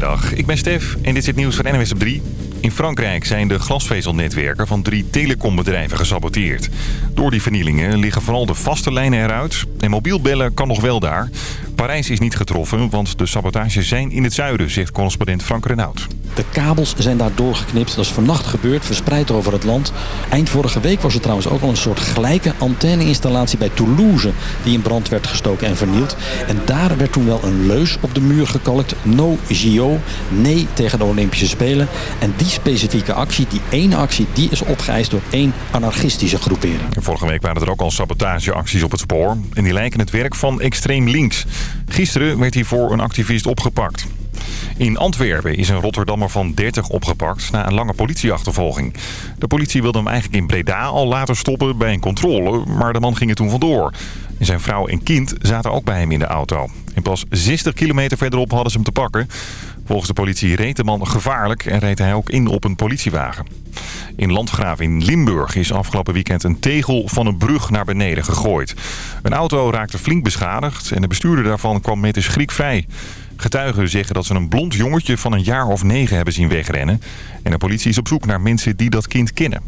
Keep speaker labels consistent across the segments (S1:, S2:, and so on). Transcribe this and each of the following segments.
S1: Goedemiddag, ik ben Stef en dit is het nieuws van NWS op 3. In Frankrijk zijn de glasvezelnetwerken van drie telecombedrijven gesaboteerd. Door die vernielingen liggen vooral de vaste lijnen eruit en mobiel bellen kan nog wel daar. Parijs is niet getroffen, want de sabotages zijn in het zuiden, zegt correspondent Frank Renaud.
S2: De kabels zijn daar doorgeknipt. Dat is vannacht gebeurd, verspreid over het land. Eind vorige week was er trouwens ook al een soort gelijke antenneinstallatie bij Toulouse... die in brand werd gestoken en vernield. En daar werd toen wel een leus op de muur gekalkt. No JO, nee tegen de Olympische Spelen. En die specifieke actie, die ene actie, die is opgeëist door één anarchistische groepering.
S1: Vorige week waren er ook al sabotageacties op het spoor. En die lijken het werk van extreem links. Gisteren werd hiervoor een activist opgepakt. In Antwerpen is een Rotterdammer van 30 opgepakt na een lange politieachtervolging. De politie wilde hem eigenlijk in Breda al later stoppen bij een controle, maar de man ging er toen vandoor. Zijn vrouw en kind zaten ook bij hem in de auto. En pas 60 kilometer verderop hadden ze hem te pakken. Volgens de politie reed de man gevaarlijk en reed hij ook in op een politiewagen. In Landgraaf in Limburg is afgelopen weekend een tegel van een brug naar beneden gegooid. Een auto raakte flink beschadigd en de bestuurder daarvan kwam met de schrik vrij. Getuigen zeggen dat ze een blond jongetje van een jaar of negen hebben zien wegrennen. En de politie is op zoek naar mensen die dat kind kennen.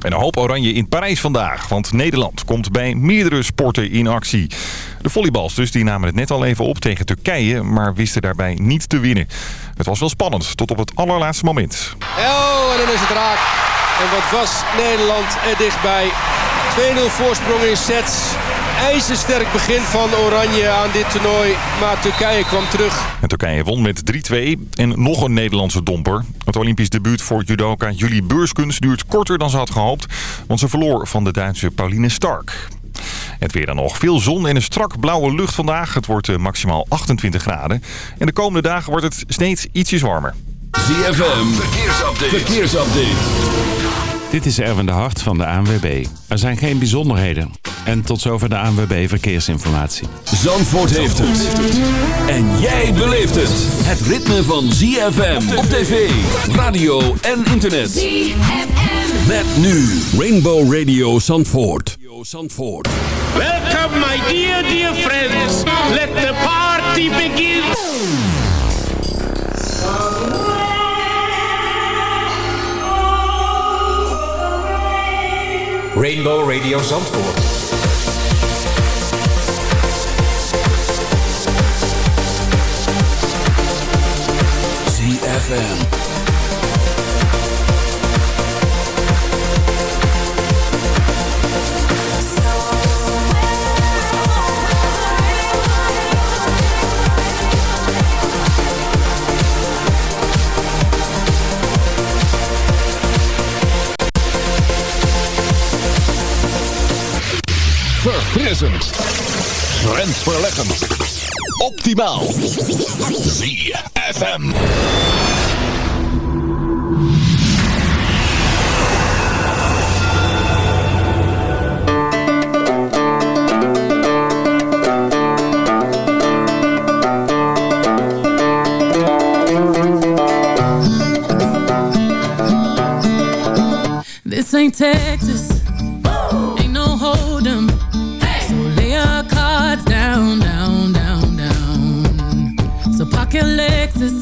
S1: En een hoop oranje in Parijs vandaag, want Nederland komt bij meerdere sporten in actie. De volleybalsters die namen het net al even op tegen Turkije, maar wisten daarbij niet te winnen. Het was wel spannend, tot op het allerlaatste moment.
S3: Oh, en dan is het raak. En wat was Nederland er dichtbij. 2-0 voorsprong in sets ijzersterk begin van Oranje aan dit toernooi. Maar Turkije kwam terug.
S1: En Turkije won met 3-2 en nog een Nederlandse domper. Het Olympisch debuut voor judoka Julie Beurskunst duurt korter dan ze had gehoopt. Want ze verloor van de Duitse Pauline Stark. Het weer dan nog. Veel zon en een strak blauwe lucht vandaag. Het wordt eh, maximaal 28 graden. En de komende dagen wordt het steeds ietsjes warmer.
S4: ZFM, verkeersupdate. verkeersupdate.
S5: Dit is Erwin de Hart van de ANWB. Er zijn geen bijzonderheden. En tot zover de ANWB Verkeersinformatie.
S4: Zandvoort heeft het. En jij beleeft het. Het ritme van ZFM op tv, radio en internet. ZFM. Met nu Rainbow Radio Zandvoort. Zandvoort.
S6: Welcome my dear, dear friends. Let the party begin.
S7: Rainbow Radio Zandvoort.
S4: ZFM.
S8: Verfrissend. Grensverleggend. Optimaal. ZFM.
S9: Ain't Texas. Ain't no hold 'em. Hey. So lay your cards down, down, down, down. So park your Lexus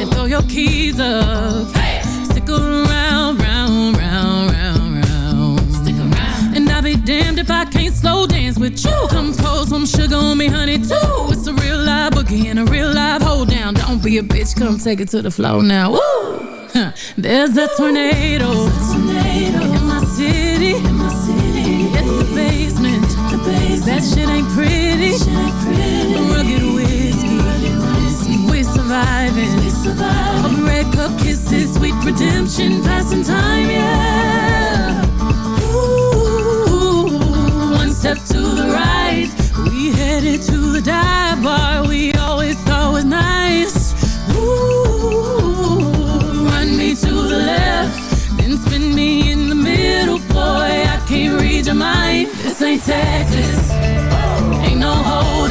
S9: and throw your keys up. Hey. Stick around, round, round, round, round. Stick around. And I'll be damned if I can't slow dance with you. Come pour some sugar on me, honey, too. It's a real live boogie and a real live hold down. Don't be a bitch, come take it to the floor now. Woo! Huh. There's a tornado. In sweet redemption, passing time, yeah. Ooh, one step to the right. We headed to the dive bar we always thought was nice. Ooh, run me to the left, then spin me in the middle, boy. I can't read your mind. This ain't Texas, ain't no hold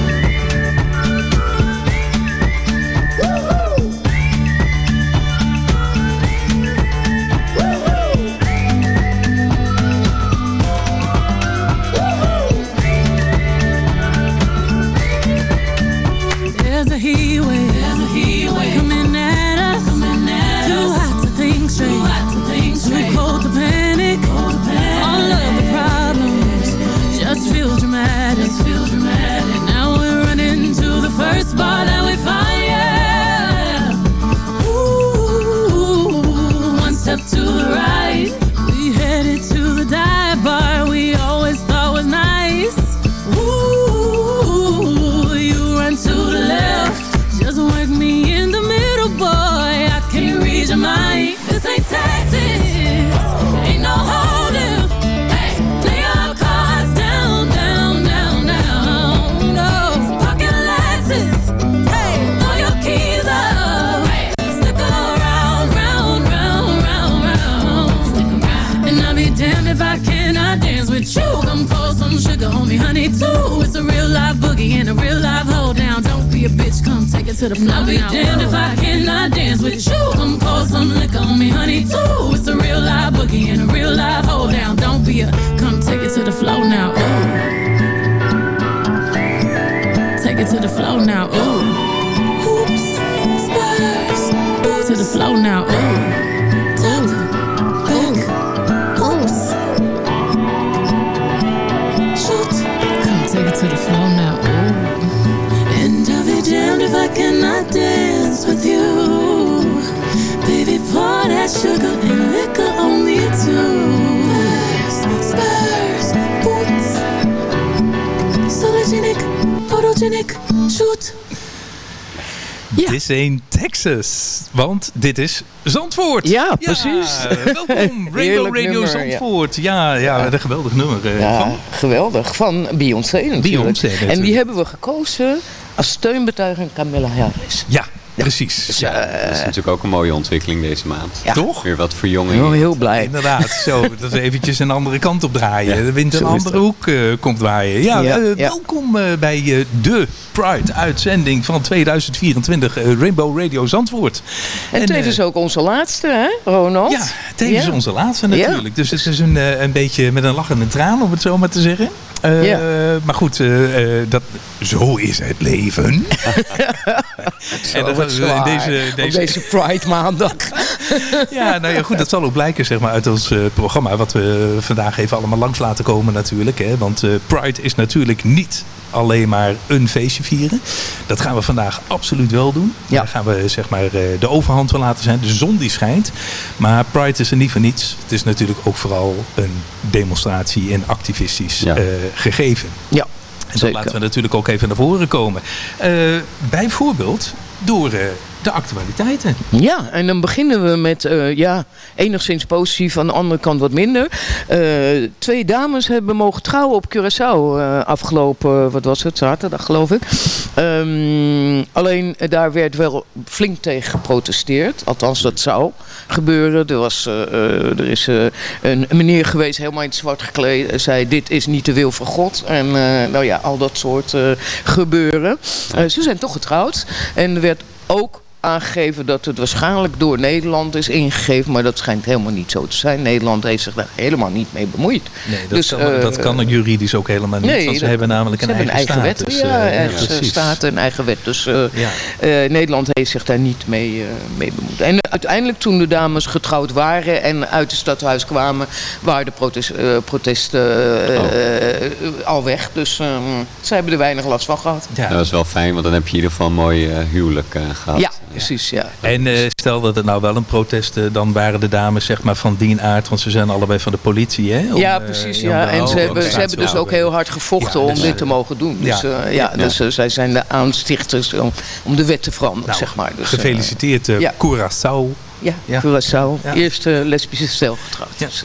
S9: To the floor.
S10: This ain't Texas. Want dit is Zandvoort.
S11: Ja, precies.
S10: welkom, Rainbow Radio
S11: nummer.
S10: Zandvoort. Ja, ja, een geweldig nummer. eh,
S11: Ja,
S10: van
S11: geweldig. Van Beyoncé natuurlijk.
S10: Beyoncé
S11: En
S10: natuurlijk.
S11: die hebben we gekozen als steunbetuiging Camilla Harris.
S10: Ja, precies.
S11: Dus,
S12: Ja,
S11: eh,
S12: dat is natuurlijk ook een mooie ontwikkeling deze maand.
S11: Ja.
S10: Toch?
S12: Weer wat verjonging.
S11: ik ben heel blij.
S10: Inderdaad, zo. Dat we eventjes een andere kant op draaien.
S12: Ja,
S10: de wind een andere
S11: dat.
S10: hoek eh, komt waaien. Ja,
S11: Ja,
S10: eh,
S11: ja.
S10: welkom eh, bij eh, de Pride-uitzending van 2024 eh, Rainbow Radio Zandvoort.
S11: En,
S10: En,
S11: tevens ook onze laatste, hè, Ronald?
S10: Ja, tevens onze laatste natuurlijk. Dus het is een, eh, een beetje met een lachende traan, om het zo maar te zeggen. Eh,
S11: Ja.
S10: Maar goed, eh, eh, dat, zo is het leven.
S11: Zo,
S10: dat
S11: zwaar.
S10: in deze, deze,
S11: deze Pride maandag.
S10: ja, nou ja, goed, dat zal ook blijken zeg maar, uit ons programma. Wat we vandaag even allemaal langs laten komen natuurlijk. Hè? Want Pride is natuurlijk niet alleen maar een feestje vieren. Dat gaan we vandaag absoluut wel doen.
S11: Ja.
S10: Daar gaan we zeg maar, eh, de overhand wel laten zijn. De zon die schijnt. Maar Pride is er niet voor niets. Het is natuurlijk ook vooral een demonstratie en activistisch
S12: Ja.
S10: eh, gegeven.
S11: Ja,
S10: En dat
S11: zeker.
S10: laten we natuurlijk ook even naar voren komen. Eh, bijvoorbeeld door de actualiteiten.
S11: Ja, en dan beginnen we met, eh, ja, enigszins positief, aan de andere kant wat minder. Eh, twee dames hebben mogen trouwen op Curaçao eh, afgelopen, wat was het, zaterdag geloof ik. Ehm, alleen daar werd wel flink tegen geprotesteerd. Althans, dat zou gebeuren. Er, was, er is een meneer geweest, helemaal in het zwart gekleed. zei, dit is niet de wil van God. En nou ja, al dat soort gebeuren. Ze zijn toch getrouwd. En er werd ook aangegeven dat het waarschijnlijk door Nederland is ingegeven. Maar dat schijnt helemaal niet zo te zijn. Nederland heeft zich daar helemaal niet mee bemoeid.
S10: Nee, dat,
S11: Dus,
S10: kan,
S11: eh,
S10: dat kan juridisch ook helemaal niet. want ze
S11: dat-
S10: hebben namelijk
S11: ze
S10: een
S11: hebben
S10: eigen,
S11: wet.
S10: status.
S11: Ja,
S10: eh,
S11: eigen staat en eigen wet. Dus eh,
S10: Ja.
S11: eh, Nederland heeft zich daar niet mee, eh, mee bemoeid. En uiteindelijk toen de dames getrouwd waren en uit het stadhuis kwamen... waren de protest, eh, protesten eh, eh, al weg. Dus eh, ze hebben er weinig last van gehad.
S10: Ja.
S12: Dat is wel fijn, want dan heb je in ieder geval een mooi eh, huwelijk eh, gehad.
S11: Ja, precies. Ja.
S10: En eh, stel dat het nou wel een protest, eh, dan waren de dames zeg maar van dien aard, want ze zijn allebei van de politie, hè? Om,
S11: ja,
S10: eh,
S11: precies. Ja. En ze hebben, ze hebben dus ook heel hard gevochten
S10: Ja,
S11: om
S10: dus,
S11: dit te mogen doen. Dus,
S10: ja.
S11: eh, ja, dus zij zijn de aanstichters om, om de wet te veranderen,
S10: Nou,
S11: zeg maar. Dus,
S10: Gefeliciteerd, eh
S11: ja.
S10: Curaçao.
S11: ja,
S10: Ja.
S11: Curaçao.
S10: Ja.
S11: Eerste lesbische stel getrouwd.
S10: Ja.
S11: Dus,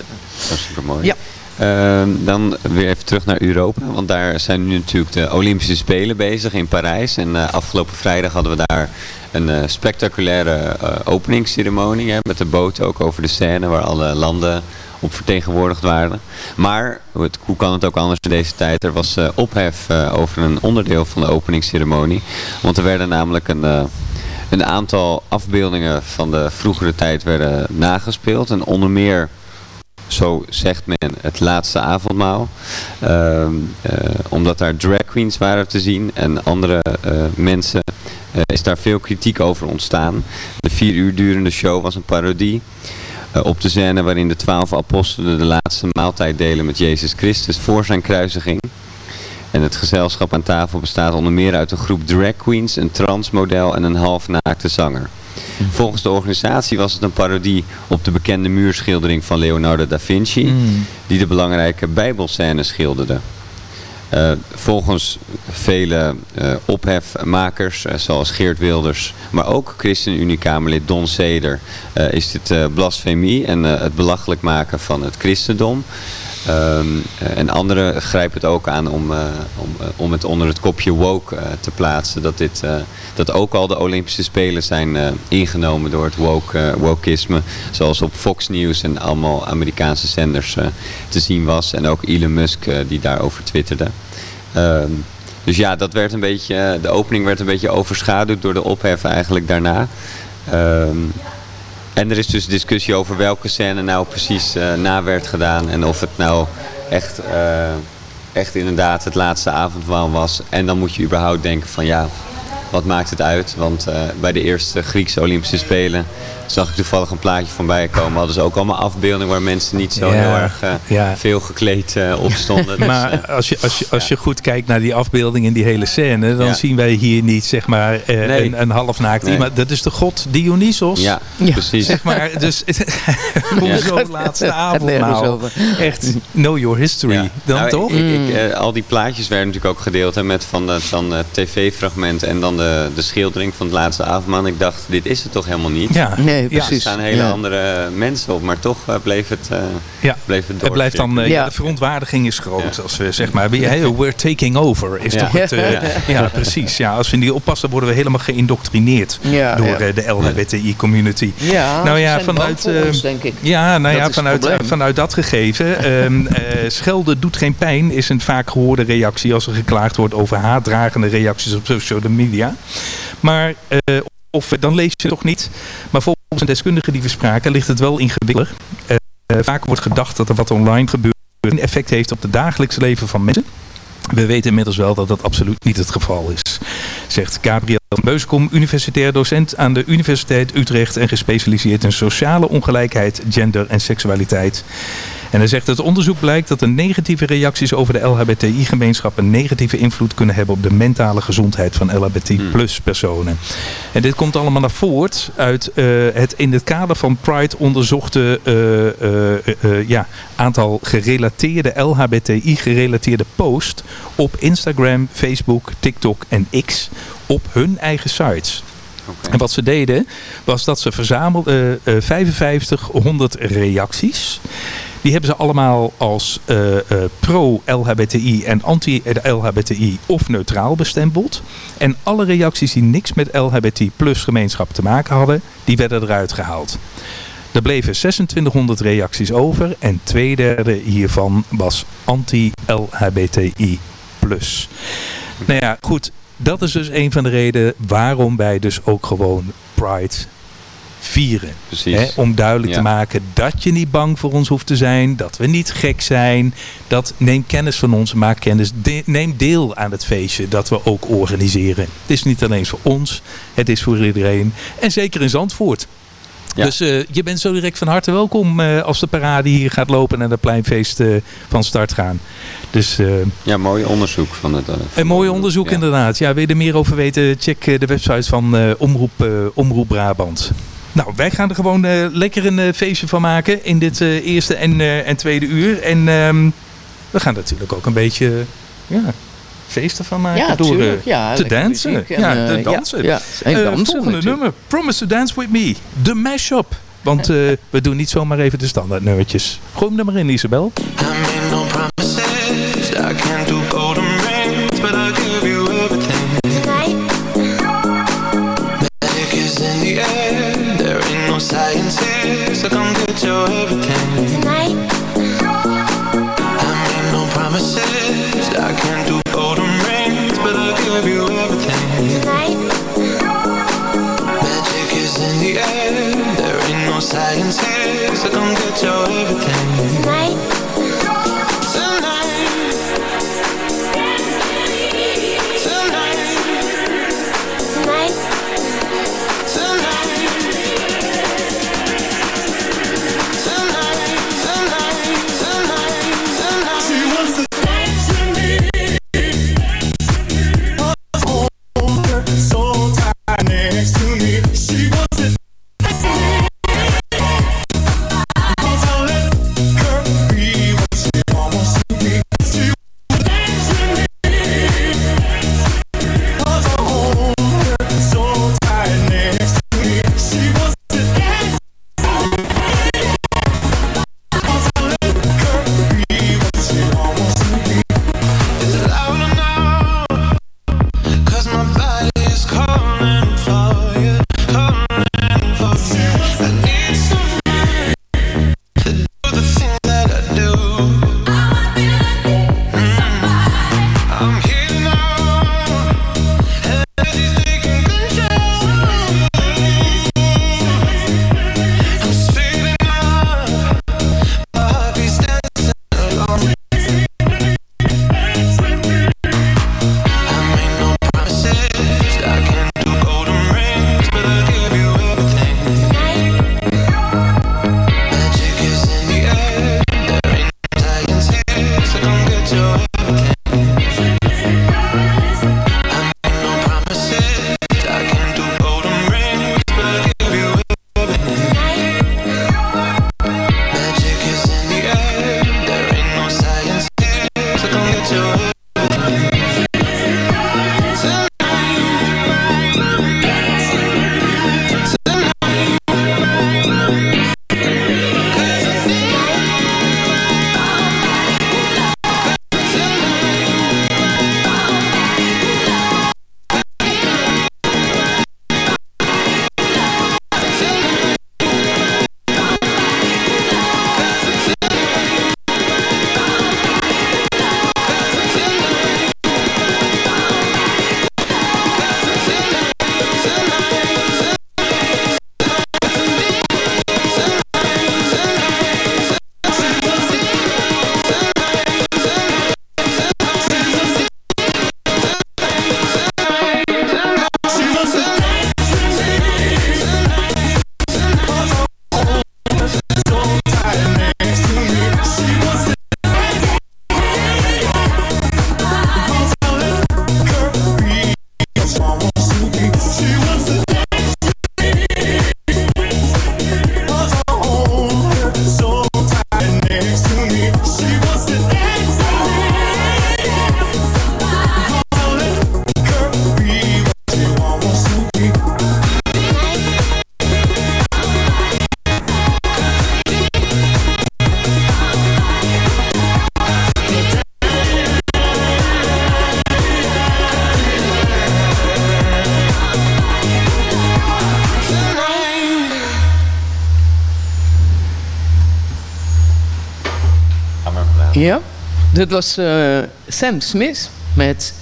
S12: Dat is super mooi.
S11: Ja.
S12: Ehm, dan weer even terug naar Europa. Want daar zijn nu natuurlijk de Olympische Spelen bezig in Parijs. En eh, afgelopen vrijdag hadden we daar een eh, spectaculaire eh, openingsceremonie. Hè, met de boot ook over de scène waar alle landen op vertegenwoordigd waren. Maar, het, hoe kan het ook anders in deze tijd? Er was eh, ophef over een onderdeel van de openingsceremonie. Want er werden namelijk een, een aantal afbeeldingen van de vroegere tijd werden nagespeeld. En onder meer zo zegt men, het laatste avondmaal. Ehm, eh, omdat daar drag queens waren te zien en andere eh, mensen eh, is daar veel kritiek over ontstaan. De vier uur durende show was een parodie op de scène waarin de twaalf apostelen de laatste maaltijd delen met Jezus Christus voor zijn kruisiging. En het gezelschap aan tafel bestaat onder meer uit een groep drag queens, een transmodel en een halfnaakte zanger. Volgens de organisatie was het een parodie op de bekende muurschildering van Leonardo da Vinci,
S10: Mm.
S12: die de belangrijke bijbelscène schilderde. Eh, volgens vele eh, ophefmakers, eh, zoals Geert Wilders, maar ook ChristenUnie-Kamerlid Don Seder, is dit blasfemie en het belachelijk maken van het christendom. Ehm, eh, en anderen grijpen het ook aan om, eh, om, eh, om het onder het kopje woke te plaatsen. Dat, dit, dat ook al de Olympische Spelen zijn ingenomen door het woke, wokeisme. Zoals op Fox News en allemaal Amerikaanse zenders te zien was. En ook Elon Musk die daarover twitterde. Ehm, dus ja, dat werd een beetje, de opening werd een beetje overschaduwd door de ophef eigenlijk daarna. Ehm, en er is dus discussie over welke scène nou precies eh, na werd gedaan. En of het nou echt, eh, echt inderdaad het laatste avondmaal was. En dan moet je überhaupt denken van ja, wat maakt het uit? Want eh, bij de eerste Griekse Olympische Spelen zag ik toevallig een plaatje van bij komen. Hadden ze ook allemaal afbeeldingen waar mensen niet zo
S10: Ja,
S12: heel erg eh,
S10: ja.
S12: veel gekleed eh, op stonden. Dus,
S10: maar als je, als, je, als je goed kijkt naar die afbeelding in die hele scène, dan
S12: Ja.
S10: zien wij hier niet zeg maar eh,
S12: Nee.
S10: een, een halfnaakt
S12: Nee.
S10: iemand. Dat is de god Dionysos.
S12: ja, precies.
S10: Zeg maar, dus hoezo laatste avondmaal?
S11: over.
S10: Echt, know your history.
S12: Ja.
S10: Dan
S12: Nou,
S10: toch?
S12: Ik, ik, al die plaatjes werden natuurlijk ook gedeeld hè, met van, de, van het tv-fragment en dan de, de schildering van het laatste avondmaal. Ik dacht, dit is het toch helemaal niet?
S10: Ja,
S11: Nee,
S10: Ja.
S12: Er
S11: precies.
S12: staan hele
S11: Ja.
S12: andere mensen op, maar toch eh, bleef het, eh
S10: ja.
S12: bleef het
S10: Het blijft dan, eh,
S11: Ja.
S10: de verontwaardiging is groot.
S12: Ja.
S10: Als we zeg maar, we- hey, we're taking over. Is
S12: Ja.
S10: toch het, eh,
S12: Ja.
S10: ja. precies. Ja, als we niet oppassen, worden we helemaal geïndoctrineerd
S11: Ja,
S10: door
S11: ja.
S10: eh, de LHBTI-community.
S11: Ja,
S10: Nou ja, vanuit, eh,
S11: ons, denk ik.
S10: Ja, nou
S11: Dat
S10: ja, vanuit, vanuit dat gegeven. ehm, eh, schelden doet geen pijn is een vaak gehoorde reactie als er geklaagd wordt over haatdragende reacties op social media. Maar, eh, of dan lees je het toch niet. Maar volgens een deskundige die we spraken ligt het wel ingewikkelder. Eh, vaak wordt gedacht dat er wat online gebeurt een effect heeft op het dagelijks leven van mensen. We weten inmiddels wel dat dat absoluut niet het geval is, zegt Gabriel Beuskom, universitair docent aan de Universiteit Utrecht en gespecialiseerd in sociale ongelijkheid, gender en seksualiteit. En hij zegt dat het onderzoek blijkt dat de negatieve reacties over de LHBTI-gemeenschap een negatieve invloed kunnen hebben op de mentale gezondheid van LHBT-plus personen. En dit komt allemaal naar voort uit eh, het in het kader van Pride onderzochte eh, eh, ja, aantal gerelateerde LHBTI-gerelateerde posts op Instagram, Facebook, TikTok en X op hun eigen sites. En wat ze deden, was dat ze verzamelden eh, 5500 reacties. Die hebben ze allemaal als eh, eh, pro-LHBTI en anti-LHBTI of neutraal bestempeld. En alle reacties die niks met LHBT plus gemeenschap te maken hadden, die werden eruit gehaald. Er bleven 2600 reacties over en twee derde hiervan was anti-LHBTI plus. Nou ja, goed. Dat is dus een van de redenen waarom wij dus ook gewoon Pride vieren. Hè, om duidelijk
S12: Ja.
S10: te maken dat je niet bang voor ons hoeft te zijn. Dat we niet gek zijn. Dat neem kennis van ons, maak kennis. de- neem deel aan het feestje dat we ook organiseren. Het is niet alleen voor ons, het is voor iedereen. En zeker in Zandvoort.
S12: Ja.
S10: Dus eh, je bent zo direct van harte welkom eh, als de parade hier gaat lopen en het pleinfeest eh, van start gaan. Dus eh,
S12: Ja, mooi onderzoek van het. eh, van
S10: een mooi
S12: de-
S10: onderzoek
S12: ja.
S10: inderdaad. Ja, wil je er meer over weten? Check eh, de website van eh, Omroep, eh, Omroep Brabant. Nou, wij gaan er gewoon eh, lekker een feestje van maken in dit eh, eerste en, eh, en tweede uur. En ehm, we gaan natuurlijk ook een beetje ja, feesten van maken
S11: Ja,
S10: door
S11: tuurlijk. Ja,
S10: te dansen.
S11: muziek en,
S10: ja, te dansen.
S11: ja, en dansen
S10: volgende
S11: natuurlijk.
S10: nummer, Promise to Dance With Me, de mashup. Want eh, we doen niet zomaar even de standaard nummertjes. Gooi hem er maar in, Isabel.
S13: I made no promises. I can't do
S11: Ja, dat was uh, Sam Smith met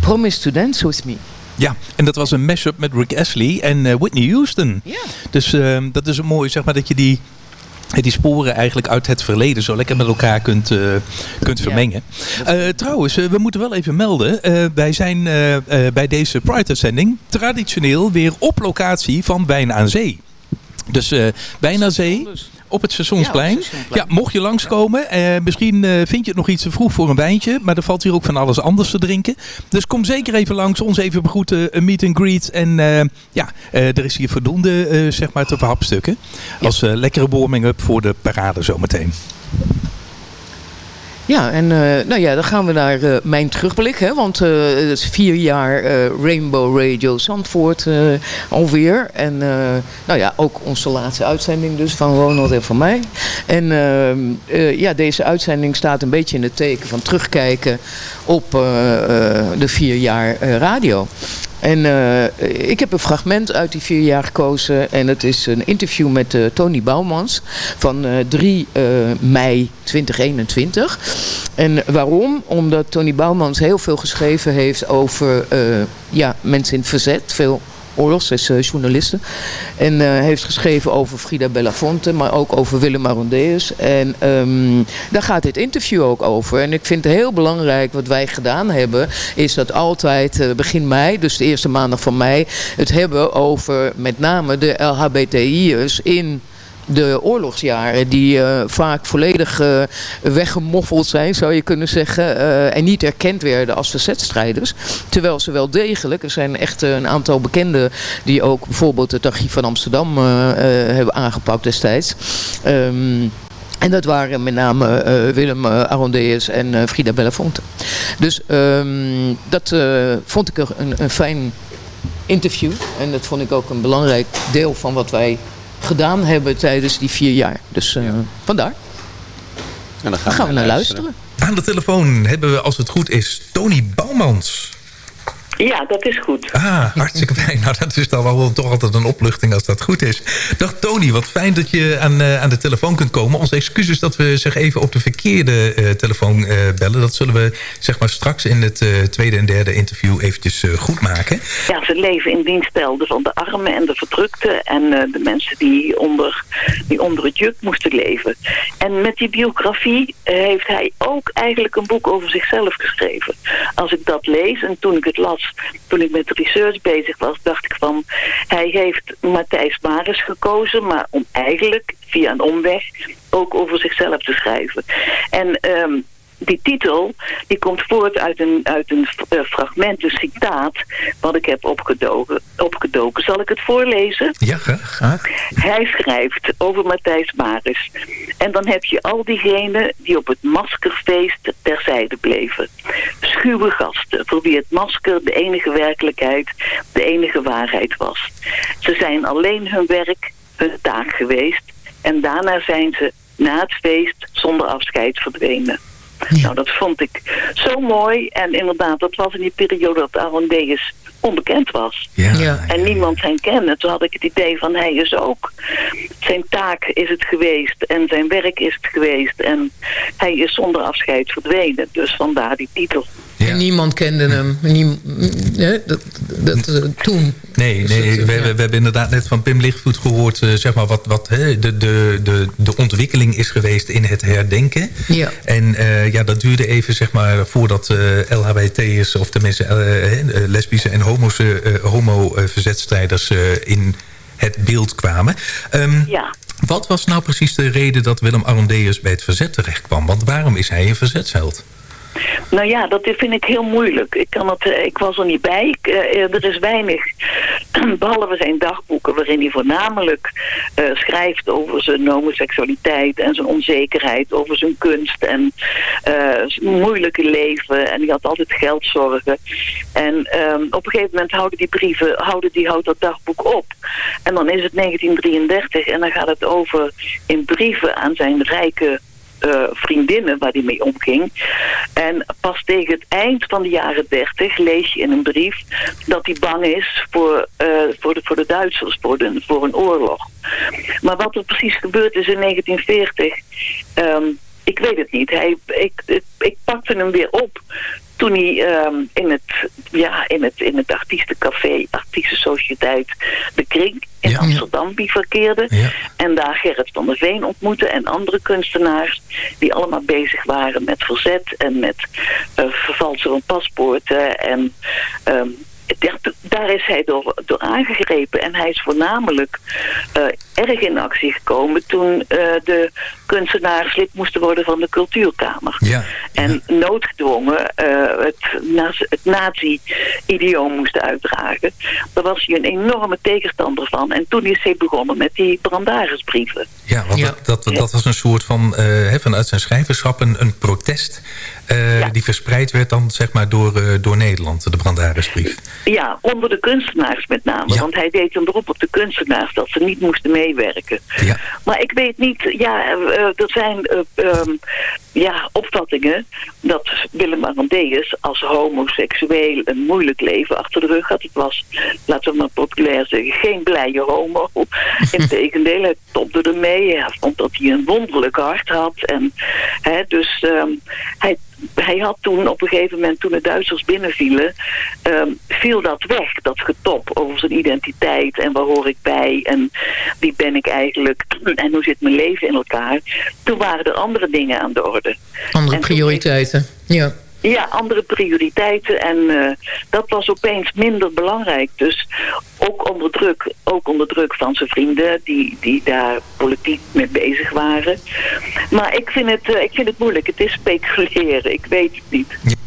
S11: Promise to Dance With Me.
S10: Ja, en dat was een mashup met Rick Astley en uh, Whitney Houston.
S11: Ja.
S10: Dus uh, dat is een mooi, zeg maar, dat je die, die sporen eigenlijk uit het verleden zo lekker met elkaar kunt, uh, kunt vermengen. Ja. trouwens, we moeten wel even melden. wij zijn bij deze Pride-uitzending traditioneel weer op locatie van Wijn aan Zee. Dus Wijn aan Zee op het Stationsplein. Ja, ja, mocht je langskomen. Eh, misschien eh, vind je het nog iets te vroeg voor een wijntje. Maar er valt hier ook van alles anders te drinken. Dus kom zeker even langs. Ons even begroeten. Een meet and greet. En uh, ja, er is hier voldoende zeg maar te verhapstukken. Als lekkere warming-up voor de parade zometeen.
S11: Ja, en uh, nou ja, dan gaan we naar uh, mijn terugblik. Hè, want uh, het is vier jaar Rainbow Radio Zandvoort alweer. En nou ja, ook onze laatste uitzending dus van Ronald en van mij. En ja, deze uitzending staat een beetje in het teken van terugkijken op de vier jaar radio. En eh, ik heb een fragment uit die vier jaar gekozen. En het is een interview met uh, Tony Bouwmans van uh, 3 mei 2021. En waarom? Omdat Tony Bouwmans heel veel geschreven heeft over ja, mensen in verzet. Veel Oorlogs, is uh, journaliste. En uh, heeft geschreven over Frida Belafonte, maar ook over Willem Arondeus. En um, daar gaat dit interview ook over. En ik vind het heel belangrijk wat wij gedaan hebben, is dat altijd uh, begin mei, dus de eerste maandag van mei, het hebben over met name de LHBTI'ers in de oorlogsjaren die uh, vaak volledig uh, weggemoffeld zijn, zou je kunnen zeggen. Uh, en niet erkend werden als verzetstrijders. Terwijl ze wel degelijk, er zijn echt een aantal bekenden die ook bijvoorbeeld het archief van Amsterdam hebben aangepakt destijds. Um, en dat waren met name Willem uh, Arondeus en Frida Belafonte. Dus um, dat vond ik een, een fijn interview. En dat vond ik ook een belangrijk deel van wat wij gedaan hebben tijdens die vier jaar. Dus uh, vandaar.
S12: En dan gaan,
S11: dan gaan we naar luisteren.
S10: luisteren. Aan de telefoon hebben we, als het goed is, Tony Bouwmans.
S14: Ja, dat is goed.
S10: Ah, hartstikke fijn. Nou, dat is dan wel toch altijd een opluchting als dat goed is. Dag Tony, wat fijn dat je aan, uh, aan de telefoon kunt komen. Onze excuses dat we zich even op de verkeerde uh, telefoon uh, bellen. Dat zullen we zeg maar straks in het tweede en derde interview eventjes goed maken.
S14: Ja, ze leven in dienst stelden van de armen en de verdrukten... en de mensen die onder, die onder het juk moesten leven. En met die biografie heeft hij ook eigenlijk een boek over zichzelf geschreven. Als ik dat lees en toen ik het las toen ik met research bezig was, dacht ik van... hij heeft Matthijs Maris gekozen, maar om eigenlijk via een omweg ook over zichzelf te schrijven. En... Um, die titel die komt voort uit een, uit een uh, fragment, een citaat, wat ik heb opgedoken, opgedoken. Zal ik het voorlezen?
S10: Ja, graag.
S14: Hij schrijft over Matthijs Maris. En dan heb je al diegenen die op het maskerfeest terzijde bleven. Schuwe gasten, voor wie het masker de enige werkelijkheid, de enige waarheid was. Ze zijn alleen hun werk, hun taak geweest. En daarna zijn ze na het feest zonder afscheid verdwenen. Ja. Nou, dat vond ik zo mooi. En inderdaad, dat was in die periode dat Arondeus onbekend was.
S10: Ja. ja.
S14: En niemand hen kende. Toen had ik het idee van hij is ook. Zijn taak is het geweest en zijn werk is het geweest. En hij is zonder afscheid verdwenen. Dus vandaar die titel.
S11: Ja. En niemand kende hem. Niem, nee, dat, dat, uh, toen.
S10: Nee, nee we, we, we, hebben inderdaad net van Pim Lichtvoet gehoord... Uh, zeg maar wat, wat hè, de, de, de, de ontwikkeling is geweest in het herdenken.
S11: Ja.
S10: En uh, ja, dat duurde even zeg maar, voordat LHBT'ers... of tenminste lesbische en homo's, homo-verzetstrijders in het beeld kwamen. Um,
S14: ja.
S10: Wat was nou precies de reden dat Willem Arondeus bij het verzet terecht kwam? Want waarom is hij een verzetsheld?
S14: Nou ja, dat vind ik heel moeilijk. Ik, kan het, ik was er niet bij. Ik, uh, er is weinig, behalve zijn dagboeken... waarin hij voornamelijk schrijft over zijn homoseksualiteit... en zijn onzekerheid, over zijn kunst en moeilijke leven. En hij had altijd geldzorgen. En um, op een gegeven moment houden die brieven... Houden die, houdt dat dagboek op. En dan is het 1933 en dan gaat het over in brieven aan zijn rijke uh, vriendinnen waar hij mee omging. En pas tegen het eind van de jaren dertig lees je in een brief dat hij bang is voor, uh, voor, de, voor de Duitsers, voor, de, voor een oorlog. Maar wat er precies gebeurd is in 1940, um, ik weet het niet. Hij, ik, ik, ik pakte hem weer op toen hij um, in, het, ja, in, het, in het artiestencafé, artiestensociëteit De Kring in ja. Amsterdam bivakkeerde.
S10: Ja.
S14: En daar Gerrit van der Veen ontmoette en andere kunstenaars die allemaal bezig waren met verzet en met uh, vervalsen van paspoorten en... Um, daar is hij door, door aangegrepen. En hij is voornamelijk uh, erg in actie gekomen toen uh, de kunstenaars lid moesten worden van de cultuurkamer.
S10: Ja,
S14: en
S10: ja.
S14: noodgedwongen uh, het, het nazi-idioom moesten uitdragen. Daar was hij een enorme tegenstander van. En toen is hij begonnen met die brandarisbrieven.
S10: Ja, want ja. Dat, dat, dat, was een soort van, vanuit zijn schrijverschap een, een protest... Uh, ja. die verspreid werd dan zeg maar door, uh, door Nederland, de brandarisbrief.
S14: Ja, onder de kunstenaars met name. Ja. Want hij deed een beroep op de kunstenaars dat ze niet moesten meewerken.
S10: Ja.
S14: Maar ik weet niet, ja, er zijn... Ja, opvattingen dat Willem Arandeus als homoseksueel een moeilijk leven achter de rug had. Het was, laten we maar populair zeggen, geen blije homo. Integendeel, hij topte ermee. Hij vond dat hij een wonderlijk hart had. En, hè, dus ehm, hij hij had toen op een gegeven moment, toen de Duitsers binnenvielen, ehm, viel dat weg, dat getop over zijn identiteit en waar hoor ik bij en wie ben ik eigenlijk en hoe zit mijn leven in elkaar. Toen waren er andere dingen aan de orde.
S11: Andere prioriteiten, ja.
S14: Ja, andere prioriteiten. En uh, dat was opeens minder belangrijk. Dus ook onder druk, ook onder druk van zijn vrienden die, die daar politiek mee bezig waren. Maar ik vind, het, uh, ik vind het moeilijk. Het is speculeren. Ik weet het niet.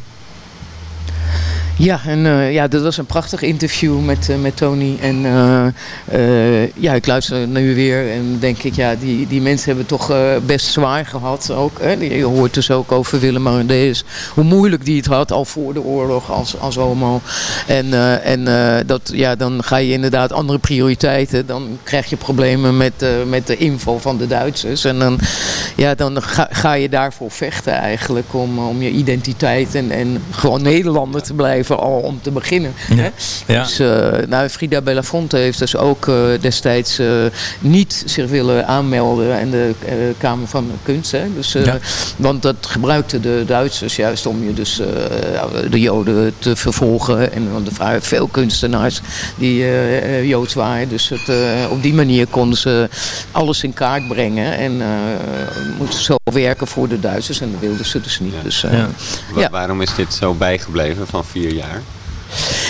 S11: En uh, ja, dat was een prachtig interview met, uh, met Tony. En uh, ja, ik luister nu weer en denk ik, ja, die, die mensen hebben toch best zwaar gehad ook. Hè? Je hoort dus ook over Willem Arendeus, hoe moeilijk die het had al voor de oorlog als, als homo. En, en dat, ja, dan ga je inderdaad andere prioriteiten. Dan krijg je problemen met, met de info van de Duitsers. En dan, ja, dan ga, ga je daarvoor vechten eigenlijk om, om je identiteit en, en gewoon Nederlander te blijven al om te beginnen.
S10: Ja.
S11: Hè?
S10: Ja.
S11: Dus uh, nou, Frida Belafonte heeft dus ook uh, destijds uh, niet zich willen aanmelden in de Kamer van Kunst. Hè? Dus, ja. Want dat gebruikten de Duitsers juist om je dus de Joden te vervolgen. En want er waren veel kunstenaars die Joods waren. Dus het, op die manier konden ze alles in kaart brengen. En moesten zo werken voor de Duitsers. En dat wilden ze dus niet.
S12: Ja.
S11: Dus,
S12: ja. Waarom is dit zo bijgebleven van vier jaar? jaar.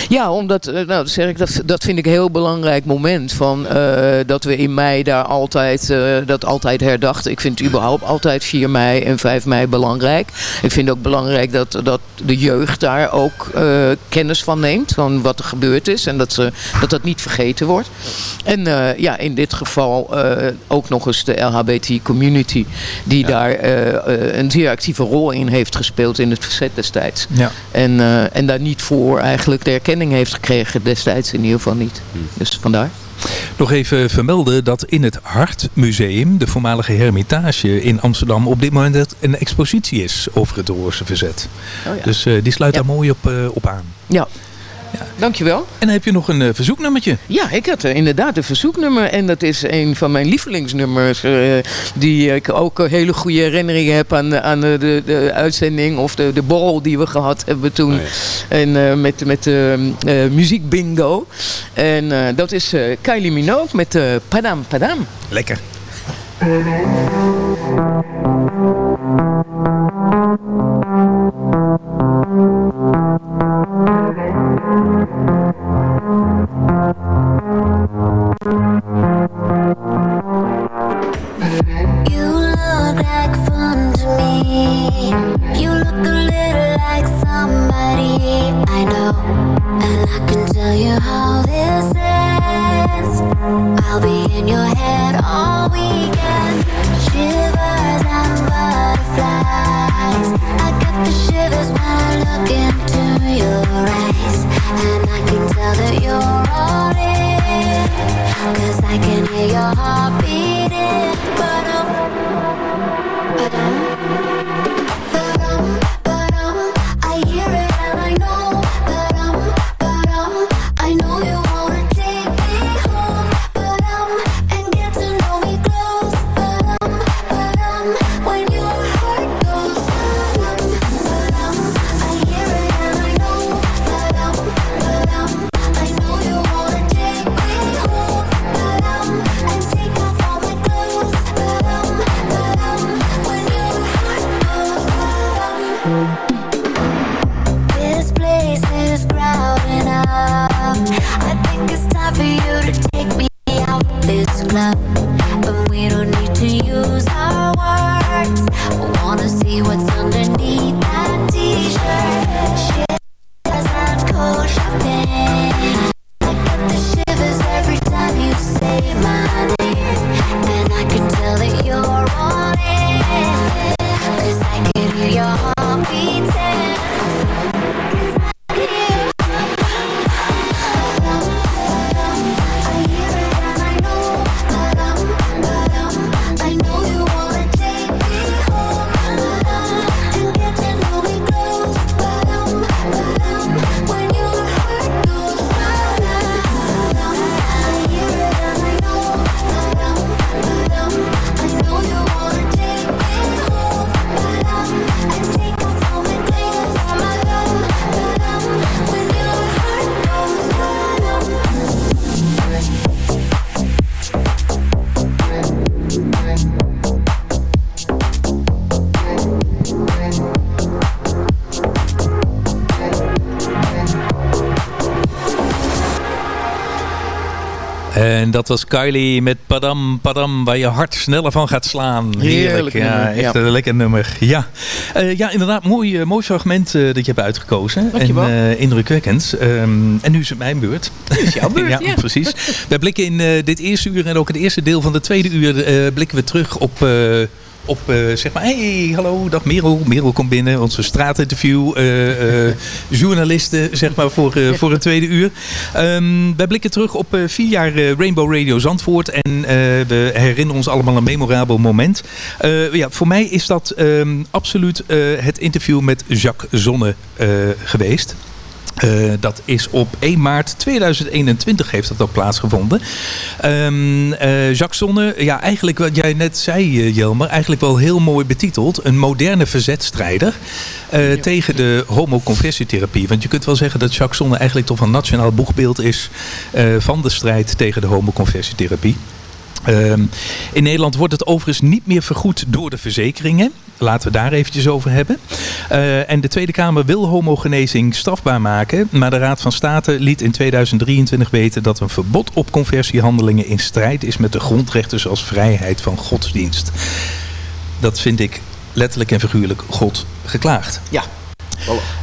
S11: Ja, omdat, nou, dat, zeg ik, dat, dat vind ik een heel belangrijk moment. Van, uh, dat we in mei daar altijd, uh, dat altijd herdachten. Ik vind überhaupt altijd 4 mei en 5 mei belangrijk. Ik vind ook belangrijk dat, dat de jeugd daar ook uh, kennis van neemt. Van wat er gebeurd is. En dat ze, dat, dat niet vergeten wordt. En ja, in dit geval ook nog eens de LHBT community. Die ja. daar een zeer actieve rol in heeft gespeeld in het verzet destijds.
S10: Ja.
S11: En, en daar niet voor eigenlijk de erkenning heeft gekregen destijds in ieder geval niet. Dus vandaar.
S10: Nog even vermelden dat in het Hartmuseum, de voormalige Hermitage in Amsterdam, op dit moment een expositie is over het Roorse verzet.
S11: Oh ja.
S10: Dus uh, die sluit
S11: Ja.
S10: daar mooi op, uh, op aan.
S11: Ja. Dankjewel.
S10: En heb je nog een uh, verzoeknummertje.
S11: Ja, ik had uh, inderdaad een verzoeknummer. En dat is een van mijn lievelingsnummers. Uh, die ik ook hele goede herinneringen heb aan, aan de, de, de uitzending. Of de, de borrel die we gehad hebben toen.
S12: Oh, ja.
S11: En met, met de muziek bingo. En dat is Kylie Minogue met Padam Padam.
S10: Lekker.
S15: Cause I know, and I can tell you how this ends. I'll be in your head all weekend, shivers and butterflies. I get the shivers when I look into your eyes, and I can tell that you're all in, 'cause I can hear your heart beating.
S10: Dat was Kylie met Padam Padam, waar je hart sneller van gaat slaan.
S11: Heerlijk
S10: ja, echt
S11: ja.
S10: een lekker nummer. Ja, Eh, ja inderdaad, mooi, eh, mooi fragment eh, dat je hebt uitgekozen.
S11: Dankjewel.
S10: En eh, indrukwekkend. Ehm, en nu is het mijn beurt.
S11: is jouw beurt,
S10: ja,
S11: ja.
S10: precies. Wij blikken in dit eerste uur en ook het eerste deel van de tweede uur blikken we terug op... op eh, zeg maar, hey, hallo, dag Merel. Merel komt binnen, onze straatinterview. eh, eh, journalisten, zeg maar, voor, voor het tweede uur. Ehm, wij blikken terug op vier jaar Rainbow Radio Zandvoort. En we herinneren ons allemaal een memorabel moment. Ja, voor mij is dat ehm, absoluut het interview met Jacques Zonne geweest. Eh, dat is op 1 maart 2021 heeft dat ook plaatsgevonden. Eh, Jacques Zonne, ja, eigenlijk wat jij net zei, eh, Jelmer, eigenlijk wel heel mooi betiteld. Een moderne verzetstrijder tegen de homoconversietherapie. Want je kunt wel zeggen dat Jacques Zonne eigenlijk toch een nationaal boegbeeld is van de strijd tegen de homoconversietherapie. Ehm, in Nederland wordt het overigens niet meer vergoed door de verzekeringen. Laten we daar eventjes over hebben. Eh, en de Tweede Kamer wil homogenezing strafbaar maken. Maar de Raad van State liet in 2023 weten dat een verbod op conversiehandelingen in strijd is met de grondrechten zoals vrijheid van godsdienst. Dat vind ik letterlijk en figuurlijk God geklaagd.
S11: Ja.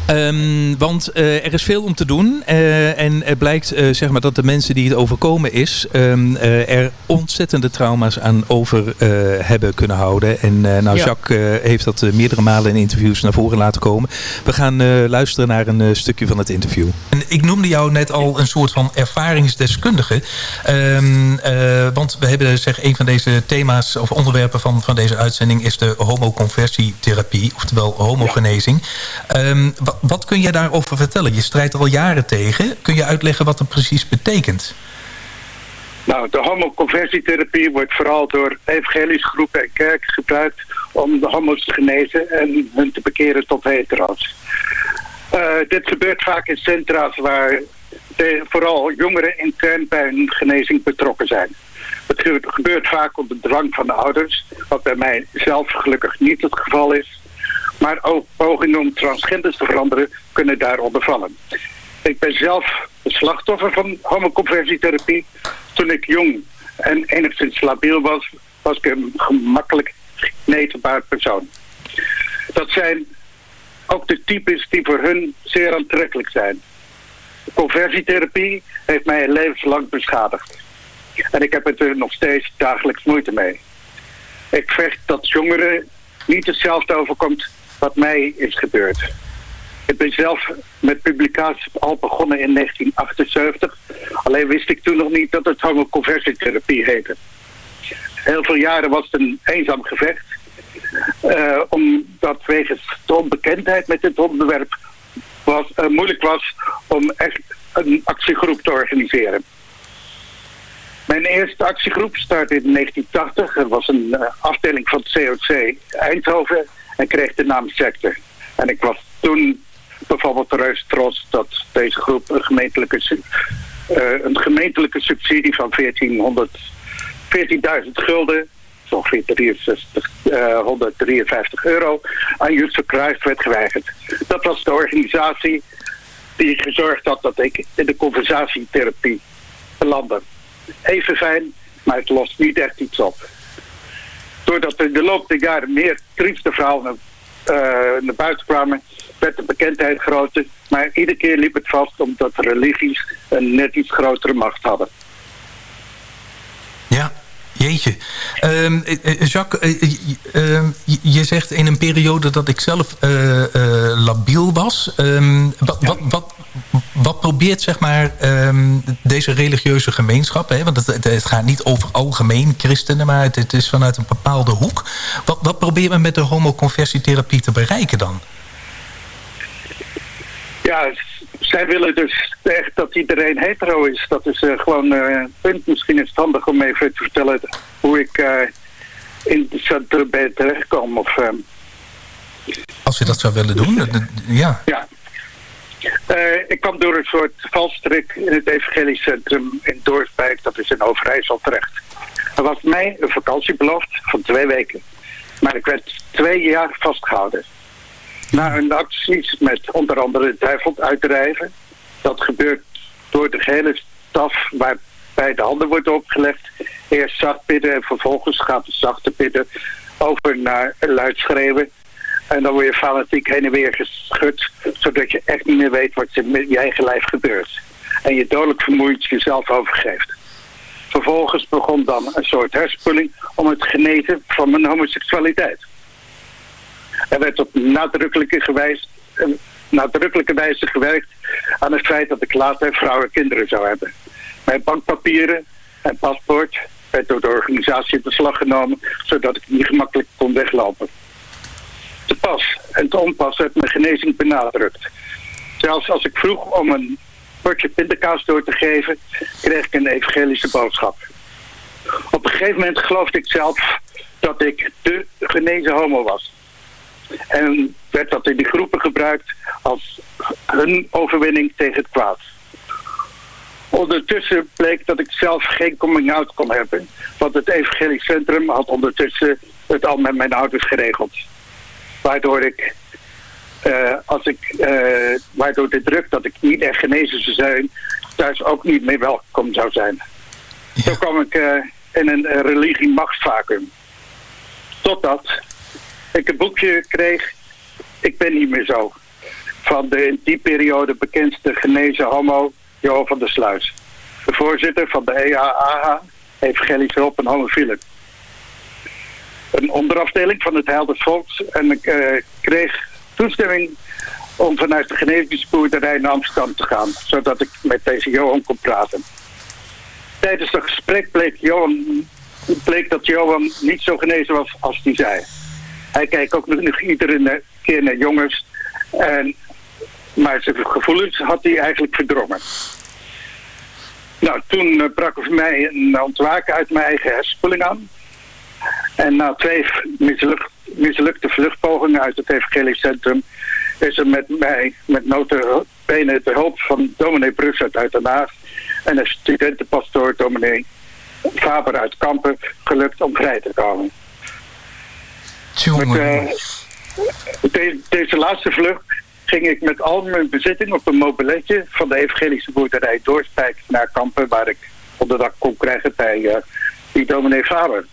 S10: Ehm, want eh, er is veel om te doen. eh, en het blijkt eh, zeg maar dat de mensen die het overkomen is... ehm, eh, er ontzettende trauma's aan over eh, hebben kunnen houden. En eh, nou,
S11: Ja.
S10: Jacques eh, heeft dat meerdere malen in interviews naar voren laten komen. We gaan eh, luisteren naar een eh, stukje van het interview. En ik noemde jou net al een soort van ervaringsdeskundige. Ehm, eh, want we hebben zeg, een van deze thema's of onderwerpen van, van deze uitzending... is de homoconversietherapie, oftewel homogenezing. Ehm, wat, kun je daarover vertellen? Je strijdt er al jaren tegen. Kun je uitleggen wat dat precies betekent?
S16: Nou, de homoconversietherapie wordt vooral door evangelische groepen en kerken gebruikt om de homo's te genezen en hun te bekeren tot hetero's. Eh, dit gebeurt vaak in centra's waar de, vooral jongeren intern bij een genezing betrokken zijn. Het ge- gebeurt vaak onder dwang van de ouders, wat bij mij zelf gelukkig niet het geval is. Maar ook pogingen om transgenders te veranderen kunnen daaronder vallen. Ik ben zelf een slachtoffer van homoconversietherapie. Toen ik jong en enigszins labiel was, was ik een gemakkelijk geneesbaar persoon. Dat zijn ook de types die voor hun zeer aantrekkelijk zijn. Conversietherapie heeft mij levenslang beschadigd. En ik heb het er nog steeds dagelijks moeite mee. Ik vecht dat jongeren niet hetzelfde overkomt wat mij is gebeurd. Ik ben zelf met publicaties al begonnen in 1978. Alleen wist ik toen nog niet dat het homoconversietherapie heette. Heel veel jaren was het een eenzaam gevecht. eh, omdat wegens de onbekendheid met dit onderwerp was, eh, moeilijk was om echt een actiegroep te organiseren. Mijn eerste actiegroep startte in 1980. Het was een eh, afdeling van het COC Eindhoven en kreeg de naam Sector. En ik was toen bijvoorbeeld reus trots dat deze groep een gemeentelijke, eh, een gemeentelijke subsidie van 1400 14.000 gulden, ongeveer 63, eh, 153 euro, aan Justus Kruis werd geweigerd. Dat was de organisatie die gezorgd had dat ik in de conversatietherapie belandde. Even fijn, maar het lost niet echt iets op. Doordat er de loop der jaren meer trieste verhalen eh, naar buiten kwamen, werd de bekendheid groter. Maar iedere keer liep het vast omdat religies een net iets grotere macht hadden.
S10: Ja, jeetje. Ehm, eh, eh, Jacques, eh, eh, ehm, je- zegt in een periode dat ik zelf labiel was. Ehm, wat, wat, wat, wat probeert zeg maar, ehm, deze religieuze gemeenschap... Hè, want het, het, gaat niet over algemeen christenen... maar het, het is vanuit een bepaalde hoek. Wat, wat probeert men met de homoconversietherapie te bereiken dan?
S16: Ja, zij willen dus echt dat iedereen hetero is. Dat is eh, gewoon eh, een punt. Misschien is het handig om even te vertellen hoe ik eh, in het centrum ben. Of, ehm,
S10: Als je dat zou willen doen, ja.
S16: Ja. Eh, ik kwam door een soort valstrik in het evangelisch centrum in Doorsbeek. Dat is in Overijssel terecht. Er was mij een vakantie beloofd van twee weken. Maar ik werd twee jaar vastgehouden. Na een acties met onder andere duivelt uitdrijven. Dat gebeurt door de gehele staf waar bij de handen wordt opgelegd. Eerst zacht bidden en vervolgens gaat het zachte bidden over naar luid schreeuwen. En dan word je fanatiek heen en weer geschud, zodat je echt niet meer weet wat er met je eigen lijf gebeurt. En je dodelijk vermoeid jezelf overgeeft. Vervolgens begon dan een soort hersenspoeling om het genezen van mijn homoseksualiteit. Er werd op nadrukkelijke, gewijs, eh, nadrukkelijke wijze gewerkt aan het feit dat ik later vrouwen en kinderen zou hebben. Mijn bankpapieren en paspoort werd door de organisatie in beslag genomen, zodat ik niet gemakkelijk kon weglopen. Pas en te onpas werd mijn genezing benadrukt. Zelfs als ik vroeg om een potje pindakaas door te geven, kreeg ik een evangelische boodschap. Op een gegeven moment geloofde ik zelf dat ik de genezen homo was. En werd dat in die groepen gebruikt als hun overwinning tegen het kwaad. Ondertussen bleek dat ik zelf geen coming-out kon hebben. Want het evangelisch centrum had ondertussen het al met mijn ouders geregeld. Waardoor ik, uh, als ik, uh, waardoor de druk dat ik niet echt genezen zou zijn, thuis ook niet meer welkom zou zijn. Ja. Zo kwam ik uh, in een religie machtsvacuum. Totdat ik een boekje kreeg, Ik ben niet meer zo. Van de in die periode bekendste genezen homo, Jo van der Sluis. De voorzitter van de EAAH, Evangelische Hulp en Homofielen. Een onderafdeling van het Heil des Volks. En ik uh, kreeg toestemming om vanuit de geneesboerderij naar Amsterdam te gaan. Zodat ik met deze Johan kon praten. Tijdens het gesprek bleek, Johan, bleek dat Johan niet zo genezen was als hij zei. Hij kijkt ook nog iedere keer naar jongens. En, maar zijn gevoelens had hij eigenlijk verdrongen. Nou, toen uh, brak er voor mij een ontwaken uit mijn eigen hersenspoeling aan. En na twee mislukt, mislukte vluchtpogingen uit het evangelisch centrum... is er met mij, met notabene de hulp van dominee Brussert uit Den Haag... en een studentenpastoor dominee Faber uit Kampen gelukt om vrij te komen. Met, uh, de, deze laatste vlucht ging ik met al mijn bezitting op een mobiletje van de evangelische boerderij Doorspijk naar Kampen, waar ik onderdak kon krijgen bij uh, die dominee Faber.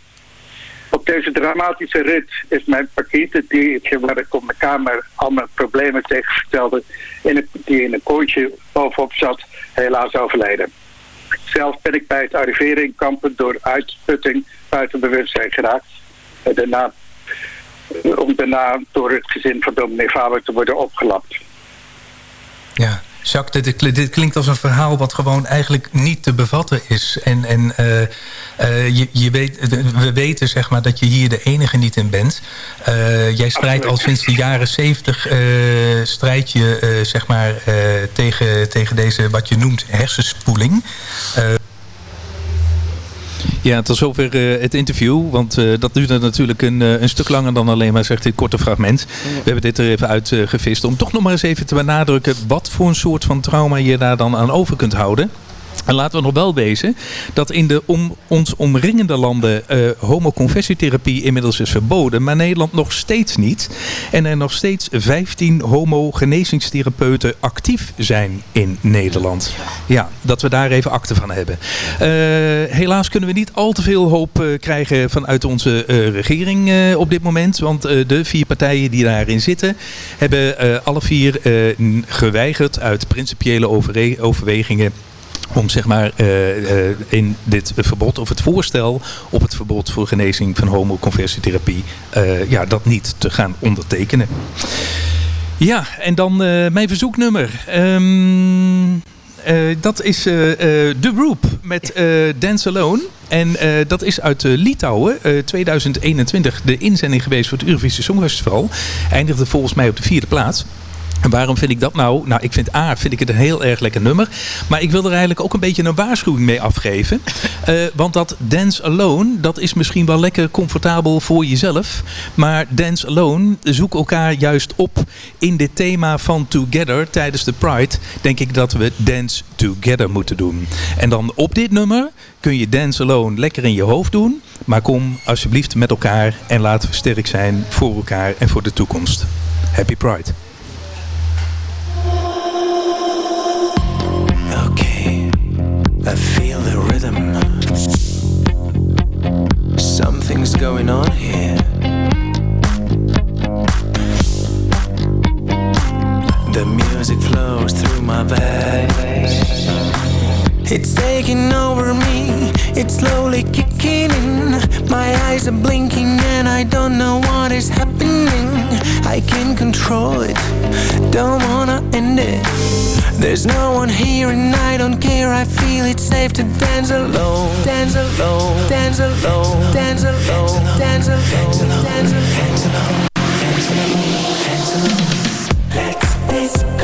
S16: Op deze dramatische rit is mijn pakiet, die waar ik op mijn kamer al mijn problemen tegen vertelde, die in een kooitje bovenop zat, helaas overleden. Zelf ben ik bij het arriveren in Kampen door uitputting buiten bewustzijn geraakt. Daarna om daarna door het gezin van dominee Faber te worden opgelapt.
S10: Ja, Jacques, dit, dit, klinkt als een verhaal wat gewoon eigenlijk niet te bevatten is. En, en uh, uh, je, je weet, we weten zeg maar, dat je hier de enige niet in bent. Uh, jij strijdt al sinds de jaren zeventig strijd je zeg maar, tegen, tegen deze wat je noemt hersenspoeling. Ja, tot zover uh, het interview. Want uh, dat duurde natuurlijk een, uh, een stuk langer dan alleen maar zegt dit korte fragment. We hebben dit er even uitgevist om toch nog maar eens even te benadrukken... wat voor een soort van trauma je daar dan aan over kunt houden. En laten we nog wel wezen dat in de om, ons omringende landen uh, inmiddels is verboden, maar Nederland nog steeds niet. En er nog steeds 15 homogenezingstherapeuten actief zijn in Nederland. Ja, dat we daar even akte van hebben. Uh, helaas kunnen we niet al te veel hoop uh, krijgen vanuit onze regering op dit moment. Want de vier partijen die daarin zitten hebben alle vier geweigerd uit principiële overwegingen om zeg maar uh, uh, in dit verbod of het voorstel op het verbod voor genezing van homoconversietherapie uh, ja, dat niet te gaan ondertekenen. Ja, en dan mijn verzoeknummer. Um, dat is The Group met Dance Alone. En dat is uit Litouwen. 2021 de inzending geweest voor het Eurovisie Songfestival. Eindigde volgens mij op de vierde plaats. En waarom vind ik dat nou? Nou, ik vind A, vind ik het een heel erg lekker nummer. Maar ik wil er eigenlijk ook een beetje een waarschuwing mee afgeven. Uh, want dat Dance Alone, dat is misschien wel lekker comfortabel voor jezelf. Maar Dance Alone, zoek elkaar juist op in dit thema van Together tijdens de Pride. Denk ik dat we Dance Together moeten doen. En dan op dit nummer kun je Dance Alone lekker in je hoofd doen. Maar kom alsjeblieft met elkaar en laten we sterk zijn voor elkaar en voor de toekomst. Happy Pride.
S13: I feel the rhythm. Something's going on here. The music flows through my veins. It's taking over me, it's slowly kicking in. My eyes are blinking and I don't know what is happening. I can't control it, don't wanna end it. There's no one here and I don't care. I feel it's safe to dance alone, dance alone, dance alone, dance alone, dance alone, dance alone, dance alone, dance alone, dance alone. Let's disco and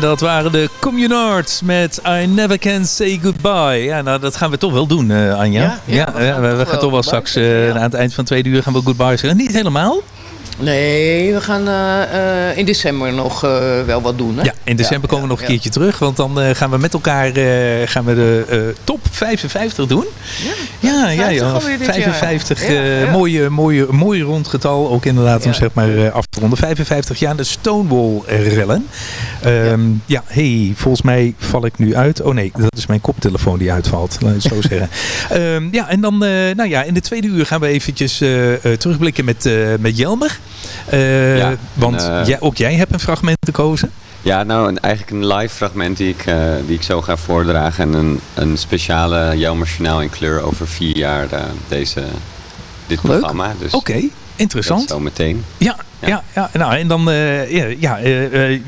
S10: En dat waren de Communards met I Never Can Say Goodbye. Ja, nou dat gaan we toch wel doen, eh, Anja.
S11: Ja? Ja, we gaan
S10: we,
S11: toch
S10: gaan
S11: wel
S10: toch wel straks eh, aan het eind van tweede uur gaan we goodbye zeggen. Niet helemaal.
S11: Nee, we gaan eh, eh, in december nog eh, wel wat doen. Hè?
S10: Ja, in december komen we nog een keertje terug. Want dan gaan we met elkaar gaan we de top 55 doen. Ja, ja, ja.
S11: 55 alweer dit jaar.
S10: 55.
S11: Ja,
S10: eh,
S11: ja.
S10: Mooie, mooie, mooie rond getal. Ook inderdaad om zeg maar af te ronden. 55 jaar de Stonewall rellen. Ehm, ja, hey, volgens mij val ik nu uit. Oh nee, dat is mijn koptelefoon die uitvalt. Laat ik het zo zeggen. Ehm, ja, en dan, nou ja, in de tweede uur gaan we eventjes terugblikken met, met Jelmer. Eh,
S12: Ja,
S10: want
S12: en, eh,
S10: jij, ook jij hebt een fragment gekozen.
S12: Ja, nou een, eigenlijk een live fragment die ik, eh, die ik zo ga voordragen. En een, een speciale Jelmer Journaal in kleur over vier jaar deze, dit
S10: Leuk.
S12: programma. Dus
S10: Oké, interessant.
S12: Zo meteen.
S10: Ja, ja. ja, nou en dan, eh, ja, eh, eh,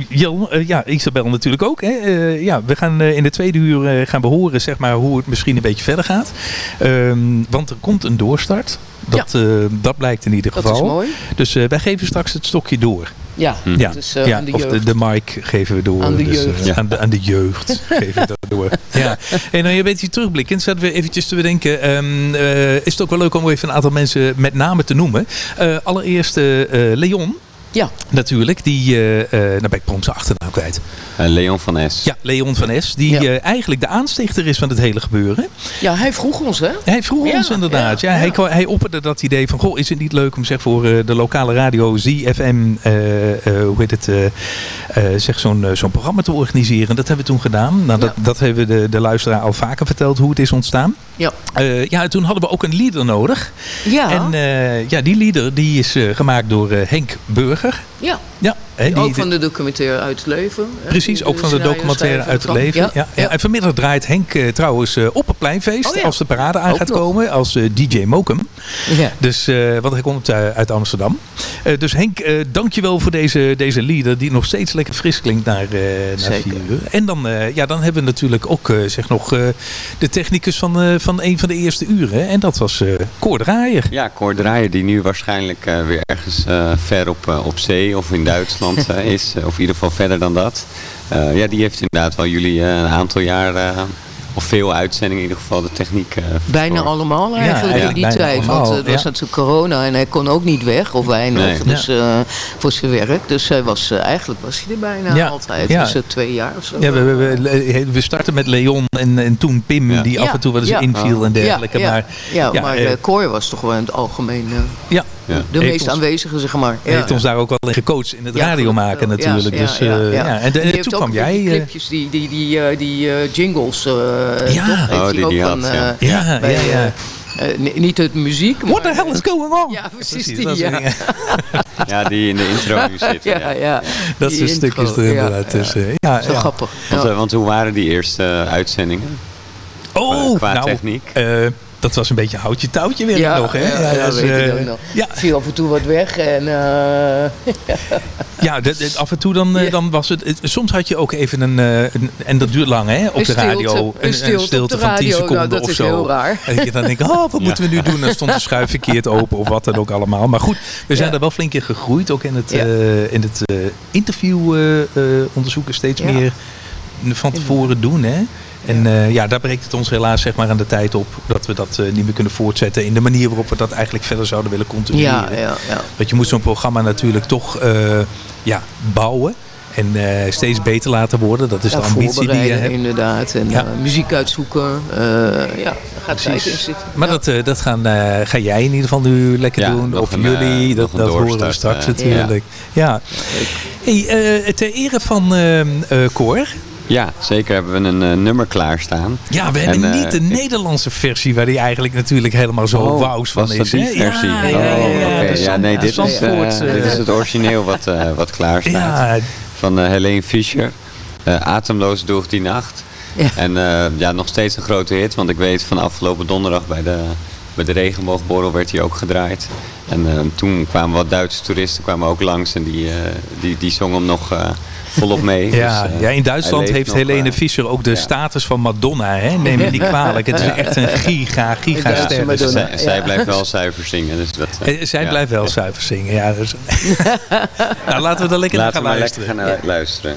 S10: eh, ja, Isabel natuurlijk ook. Hè. Eh, ja, we gaan eh, in de tweede uur eh, gaan we horen zeg maar, hoe het misschien een beetje verder gaat. Ehm, want er komt een doorstart. Dat, eh, dat blijkt in ieder
S11: Dat
S10: geval.
S11: is mooi.
S10: Dus eh, wij geven straks het stokje door.
S11: Ja,
S10: Ja,
S11: dus, eh,
S10: ja
S11: aan de
S10: of de, de mic geven we door.
S11: Aan de
S10: Dus, eh,
S11: jeugd. Ja.
S10: aan, de, aan de jeugd geven we dat door. Ja. En dan je weet hier terugblikkend, zaten we eventjes te bedenken. ehm, eh, is het ook wel leuk om even een aantal mensen met name te noemen. Eh, allereerst eh, eh, Leon.
S11: Ja.
S10: Natuurlijk, die, eh eh nou ben ik prom zijn achternaam kwijt.
S12: Eh, Leon van S.
S10: Ja, Leon van S. Die eh, eigenlijk de aanstichter is van het hele gebeuren.
S11: Ja, hij vroeg ons, hè?
S10: Hij vroeg
S11: Ja,
S10: ons inderdaad. Ja,
S11: ja,
S10: Hij, hij opperde dat idee van... Goh, is het niet leuk om zeg, voor eh, de lokale radio ZFM... eh, eh, hoe heet het... eh, eh, zeg zo'n zo'n programma te organiseren. Dat hebben we toen gedaan. Nou, dat, dat hebben we de, de luisteraar al vaker verteld hoe het is ontstaan.
S11: Ja.
S10: Eh, ja, toen hadden we ook een leader nodig.
S11: Ja.
S10: En eh, ja, die leader die is gemaakt door Henk Burger.
S11: Ja.
S10: Ja, die,
S11: ook van de documentaire Uit het Leven. hè?
S10: Precies, ook van de documentaire uit leven. Ja,
S11: Ja,
S10: ja. En vanmiddag draait Henk eh, trouwens eh, op het pleinfeest.
S11: Oh ja.
S10: Als de parade aan
S11: Ook
S10: gaat
S11: nog.
S10: komen. Als eh, DJ Mokum.
S11: Ja.
S10: Dus, eh, want hij komt uit Amsterdam. Eh, dus Henk, eh dankjewel voor deze, deze leader. Die nog steeds lekker fris klinkt naar, eh naar vier uur. En dan, eh, ja, dan hebben we natuurlijk ook eh, zeg nog, eh, de technicus van, eh, van een van de eerste uren. En dat was eh Cor Draaier.
S12: Ja, Cor Draaier die nu waarschijnlijk eh, weer ergens eh, ver op, op zee of in Duitsland eh, is. eh, of in ieder geval verder dan dat. Eh, ja, die heeft inderdaad wel jullie eh, een aantal jaar, eh, of veel uitzendingen in ieder geval, de techniek eh,
S11: Bijna allemaal eigenlijk in die tijd.
S12: allemaal,
S11: Want het was
S12: ja.
S11: natuurlijk corona en hij kon ook niet weg, of weinig,
S12: Nee.
S11: dus, eh, voor zijn werk. Dus hij was, eh, eigenlijk was hij er bijna
S10: Ja,
S11: altijd.
S10: ja.
S11: Dus twee jaar of zo.
S10: Ja, we, we, we, we starten met Leon en, en toen Pim, die
S11: Ja.
S10: af en toe wel eens
S11: Ja.
S10: inviel en dergelijke.
S11: Ja, ja.
S10: Maar,
S11: ja, maar
S10: eh,
S11: eh, Cor was toch wel in het algemeen eh,
S10: ja,
S11: de
S10: Heeft
S11: meest
S10: ons-
S11: aanwezige, zeg maar. Ja,
S10: heeft ons daar ook wel in gecoacht in het
S11: Ja,
S10: radio maken
S11: ja,
S10: natuurlijk.
S11: ja,
S10: dus,
S11: ja,
S10: eh,
S11: ja.
S10: ja. En, de- toen kwam jij...
S11: Die
S10: eh,
S11: clipjes, die, die, die, eh, die eh, jingles, eh
S10: Ja. Oh, die die had, ja. Ja,
S11: bij,
S10: ja, ja.
S11: ni- niet het muziek,
S10: What
S11: maar-
S10: the hell is going on?
S11: Ja, precies,
S10: Precies,
S11: die, ja.
S12: Ja, die in de intro nu zitten.
S11: Ja, ja.
S10: Dat
S11: Die
S10: soort
S11: intro,
S10: stukjes er
S11: ja,
S10: inderdaad
S11: ja.
S10: tussen. Ja,
S11: Zo
S10: ja.
S11: grappig.
S12: Want,
S11: Ja.
S12: want hoe waren die eerste uitzendingen?
S10: Oh,
S12: qua
S10: nou,
S12: techniek?
S10: Dat was een beetje houtje touwtje weer
S11: ja,
S10: nog. Hè?
S11: Ja, ja,
S10: dus,
S11: weet ik
S10: eh,
S11: ook nog.
S10: ja.
S11: Viel af en toe wat weg en... eh,
S10: Ja, dat- dat- af en toe dan, eh, dan was het, Soms had je ook even een, een- En dat duurt lang, hè? Op
S11: Een
S10: de radio.
S11: een stilte
S10: van 10
S11: radio,
S10: seconden
S11: nou, dat
S10: of
S11: is
S10: zo.
S11: heel raar.
S10: En dat je dan denkt, oh, wat moeten we nu doen? Dan stond de schuif verkeerd open of wat dan ook allemaal. Maar goed, we zijn er wel flink in gegroeid. Ook in het, eh, in het eh, interview onderzoeken steeds meer van tevoren doen, hè? En eh, ja, daar breekt het ons helaas zeg maar, aan de tijd op dat we dat eh, niet meer kunnen voortzetten in de manier waarop we dat eigenlijk verder zouden willen continueren.
S11: Ja, ja, ja.
S10: Want je moet zo'n programma natuurlijk toch eh, ja, bouwen en eh, steeds beter laten worden. Dat is
S11: ja,
S10: de ambitie die je hebt.
S11: inderdaad. En
S10: Ja.
S11: eh, muziek uitzoeken. eh, ja, daar gaat tijd in zitten.
S10: Maar dat, eh, dat gaan, eh, ga jij in ieder geval nu lekker
S12: Ja,
S10: doen. Of
S12: een,
S10: jullie. dat dat horen we straks natuurlijk. Ja. Hey, eh, ter ere van ehm eh Cor.
S12: Ja, zeker hebben we een eh, nummer klaarstaan.
S10: Ja, we hebben
S12: En, eh,
S10: niet de Nederlandse versie waar die eigenlijk natuurlijk helemaal zo
S12: Oh,
S10: wauws van
S12: was dat
S10: is.
S12: die versie?
S10: Ja, ja, ja,
S12: Oh, oké. Ja, nee, dit is, eh, dit is het origineel wat, eh, wat klaar staat.
S10: Ja.
S12: Van Helene Fischer. Eh, Atemloos door die nacht.
S11: Ja.
S12: En eh, ja, nog steeds een grote hit. Want ik weet van afgelopen donderdag bij de, bij de regenboogborrel werd hij ook gedraaid. En eh, toen kwamen wat Duitse toeristen kwamen ook langs. En die, eh, die, die zongen hem nog eh, volop mee.
S10: Ja,
S12: Dus, eh,
S10: ja, in Duitsland heeft
S12: nog,
S10: Helene
S12: eh,
S10: Fischer ook de status van Madonna. Hè? Neem me niet kwalijk. Het is echt een giga, giga ster.
S11: Madonna.
S12: zij, zij
S11: Ja.
S12: blijft wel zuiver zingen. Dus dat,
S10: Zij
S12: ja.
S10: blijft wel zuiver zingen. Ja, dus. nou, laten we dan lekker naar gaan
S12: we lekker
S10: luisteren.
S12: gaan luisteren.